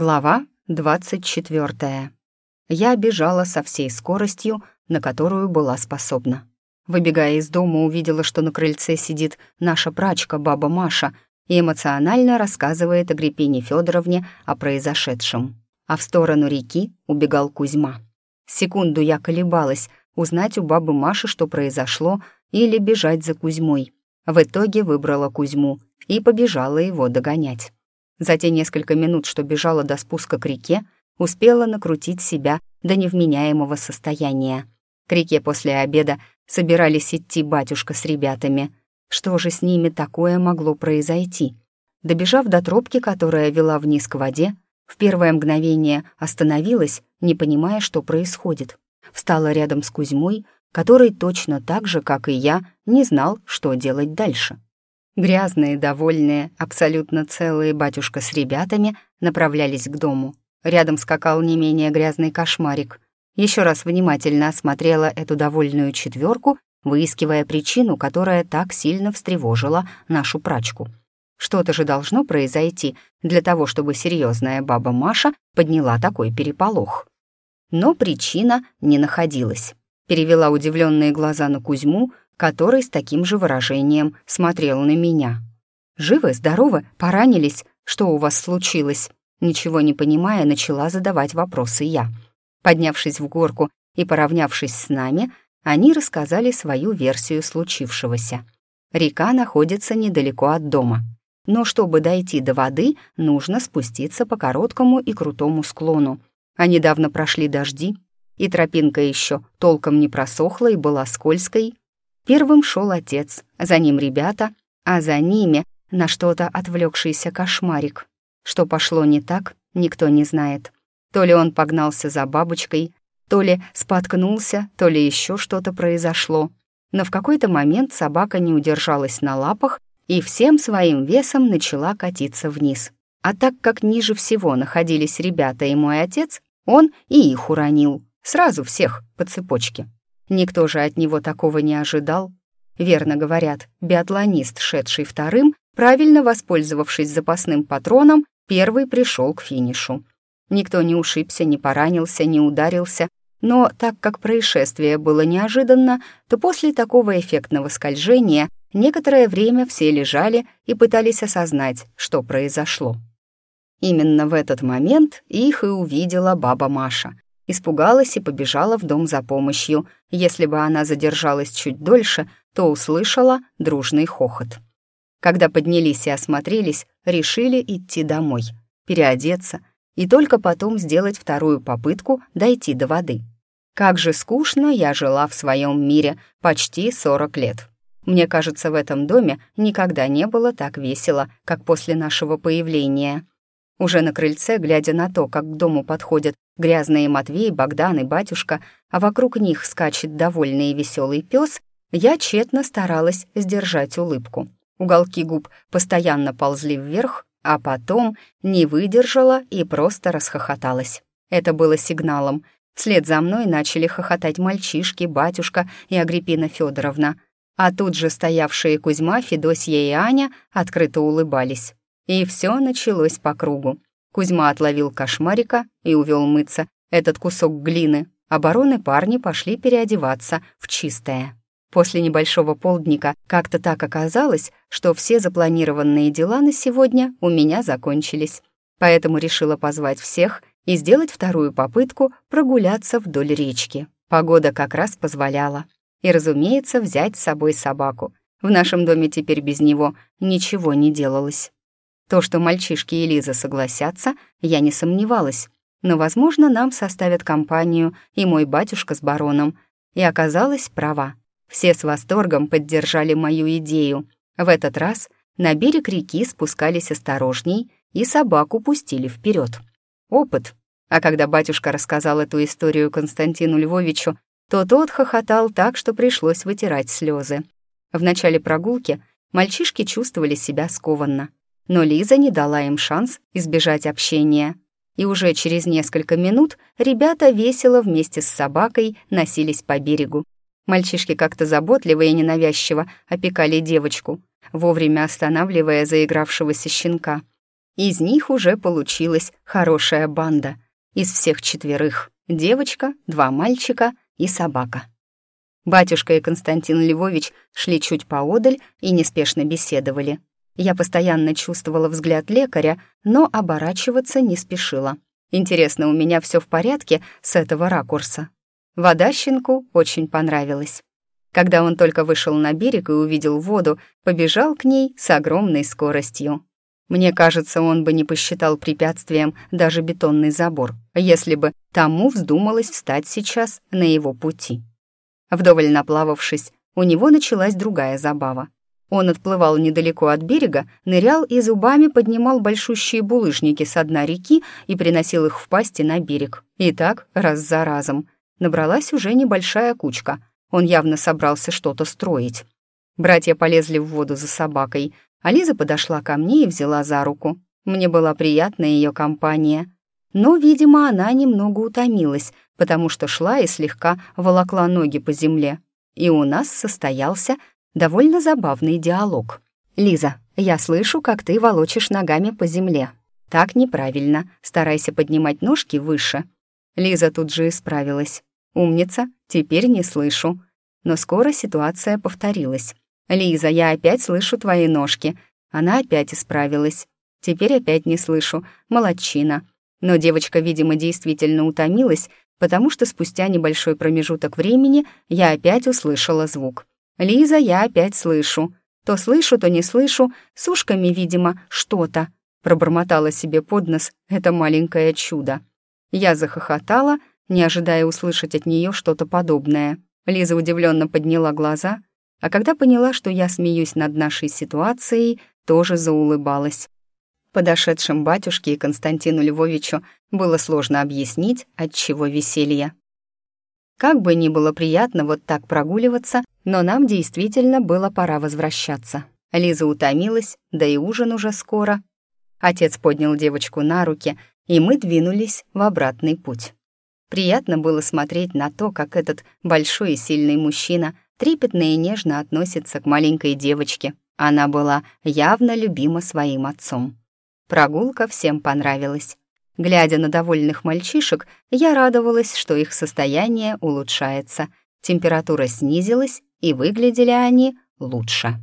Глава 24. Я бежала со всей скоростью, на которую была способна. Выбегая из дома, увидела, что на крыльце сидит наша прачка, баба Маша, и эмоционально рассказывает Агриппине Федоровне о произошедшем. А в сторону реки убегал Кузьма. Секунду я колебалась, узнать у бабы Маши, что произошло, или бежать за Кузьмой. В итоге выбрала Кузьму и побежала его догонять. За те несколько минут, что бежала до спуска к реке, успела накрутить себя до невменяемого состояния. К реке после обеда собирались идти батюшка с ребятами. Что же с ними такое могло произойти? Добежав до тропки, которая вела вниз к воде, в первое мгновение остановилась, не понимая, что происходит. Встала рядом с Кузьмой, который точно так же, как и я, не знал, что делать дальше. Грязные, довольные, абсолютно целые батюшка с ребятами направлялись к дому. Рядом скакал не менее грязный кошмарик. Еще раз внимательно осмотрела эту довольную четверку, выискивая причину, которая так сильно встревожила нашу прачку. Что-то же должно произойти для того, чтобы серьезная баба Маша подняла такой переполох. Но причина не находилась. Перевела удивленные глаза на Кузьму, который с таким же выражением смотрел на меня. «Живы, здоровы, поранились? Что у вас случилось?» Ничего не понимая, начала задавать вопросы я. Поднявшись в горку и поравнявшись с нами, они рассказали свою версию случившегося. Река находится недалеко от дома. Но чтобы дойти до воды, нужно спуститься по короткому и крутому склону. А недавно прошли дожди, и тропинка еще толком не просохла и была скользкой, Первым шел отец, за ним ребята, а за ними на что-то отвлекшийся кошмарик. Что пошло не так, никто не знает. То ли он погнался за бабочкой, то ли споткнулся, то ли еще что-то произошло. Но в какой-то момент собака не удержалась на лапах и всем своим весом начала катиться вниз. А так как ниже всего находились ребята и мой отец, он и их уронил. Сразу всех по цепочке. Никто же от него такого не ожидал. Верно говорят, биатлонист, шедший вторым, правильно воспользовавшись запасным патроном, первый пришел к финишу. Никто не ушибся, не поранился, не ударился, но так как происшествие было неожиданно, то после такого эффектного скольжения некоторое время все лежали и пытались осознать, что произошло. Именно в этот момент их и увидела баба Маша — Испугалась и побежала в дом за помощью. Если бы она задержалась чуть дольше, то услышала дружный хохот. Когда поднялись и осмотрелись, решили идти домой, переодеться и только потом сделать вторую попытку дойти до воды. Как же скучно я жила в своем мире почти 40 лет. Мне кажется, в этом доме никогда не было так весело, как после нашего появления. Уже на крыльце, глядя на то, как к дому подходят грязные Матвей, Богдан и батюшка, а вокруг них скачет довольный и веселый пес, я тщетно старалась сдержать улыбку. Уголки губ постоянно ползли вверх, а потом не выдержала и просто расхохоталась. Это было сигналом. Вслед за мной начали хохотать мальчишки, батюшка и Агриппина Федоровна. А тут же стоявшие Кузьма, Федосья и Аня открыто улыбались. И все началось по кругу. Кузьма отловил кошмарика и увел мыться этот кусок глины. Обороны парни пошли переодеваться в чистое. После небольшого полдника как-то так оказалось, что все запланированные дела на сегодня у меня закончились. Поэтому решила позвать всех и сделать вторую попытку прогуляться вдоль речки. Погода как раз позволяла. И, разумеется, взять с собой собаку. В нашем доме теперь без него ничего не делалось. То, что мальчишки и Лиза согласятся, я не сомневалась. Но, возможно, нам составят компанию и мой батюшка с бароном. И оказалась права. Все с восторгом поддержали мою идею. В этот раз на берег реки спускались осторожней и собаку пустили вперед. Опыт. А когда батюшка рассказал эту историю Константину Львовичу, то тот хохотал так, что пришлось вытирать слезы. В начале прогулки мальчишки чувствовали себя скованно но Лиза не дала им шанс избежать общения. И уже через несколько минут ребята весело вместе с собакой носились по берегу. Мальчишки как-то заботливо и ненавязчиво опекали девочку, вовремя останавливая заигравшегося щенка. Из них уже получилась хорошая банда. Из всех четверых — девочка, два мальчика и собака. Батюшка и Константин Львович шли чуть поодаль и неспешно беседовали. Я постоянно чувствовала взгляд лекаря, но оборачиваться не спешила. Интересно, у меня все в порядке с этого ракурса? Вода щенку очень понравилась. Когда он только вышел на берег и увидел воду, побежал к ней с огромной скоростью. Мне кажется, он бы не посчитал препятствием даже бетонный забор, если бы тому вздумалось встать сейчас на его пути. Вдоволь наплававшись, у него началась другая забава. Он отплывал недалеко от берега, нырял и зубами поднимал большущие булыжники с дна реки и приносил их в пасти на берег. И так, раз за разом. Набралась уже небольшая кучка. Он явно собрался что-то строить. Братья полезли в воду за собакой, а подошла ко мне и взяла за руку. Мне была приятна ее компания. Но, видимо, она немного утомилась, потому что шла и слегка волокла ноги по земле. И у нас состоялся довольно забавный диалог. «Лиза, я слышу, как ты волочишь ногами по земле. Так неправильно, старайся поднимать ножки выше». Лиза тут же исправилась. «Умница, теперь не слышу». Но скоро ситуация повторилась. «Лиза, я опять слышу твои ножки». Она опять исправилась. Теперь опять не слышу. Молодчина. Но девочка, видимо, действительно утомилась, потому что спустя небольшой промежуток времени я опять услышала звук. «Лиза, я опять слышу. То слышу, то не слышу. С ушками, видимо, что-то». Пробормотала себе под нос это маленькое чудо. Я захохотала, не ожидая услышать от нее что-то подобное. Лиза удивленно подняла глаза, а когда поняла, что я смеюсь над нашей ситуацией, тоже заулыбалась. Подошедшим батюшке и Константину Львовичу было сложно объяснить, от чего веселье. Как бы ни было приятно вот так прогуливаться, но нам действительно было пора возвращаться. Лиза утомилась, да и ужин уже скоро. Отец поднял девочку на руки, и мы двинулись в обратный путь. Приятно было смотреть на то, как этот большой и сильный мужчина трепетно и нежно относится к маленькой девочке. Она была явно любима своим отцом. Прогулка всем понравилась. Глядя на довольных мальчишек, я радовалась, что их состояние улучшается. Температура снизилась, и выглядели они лучше.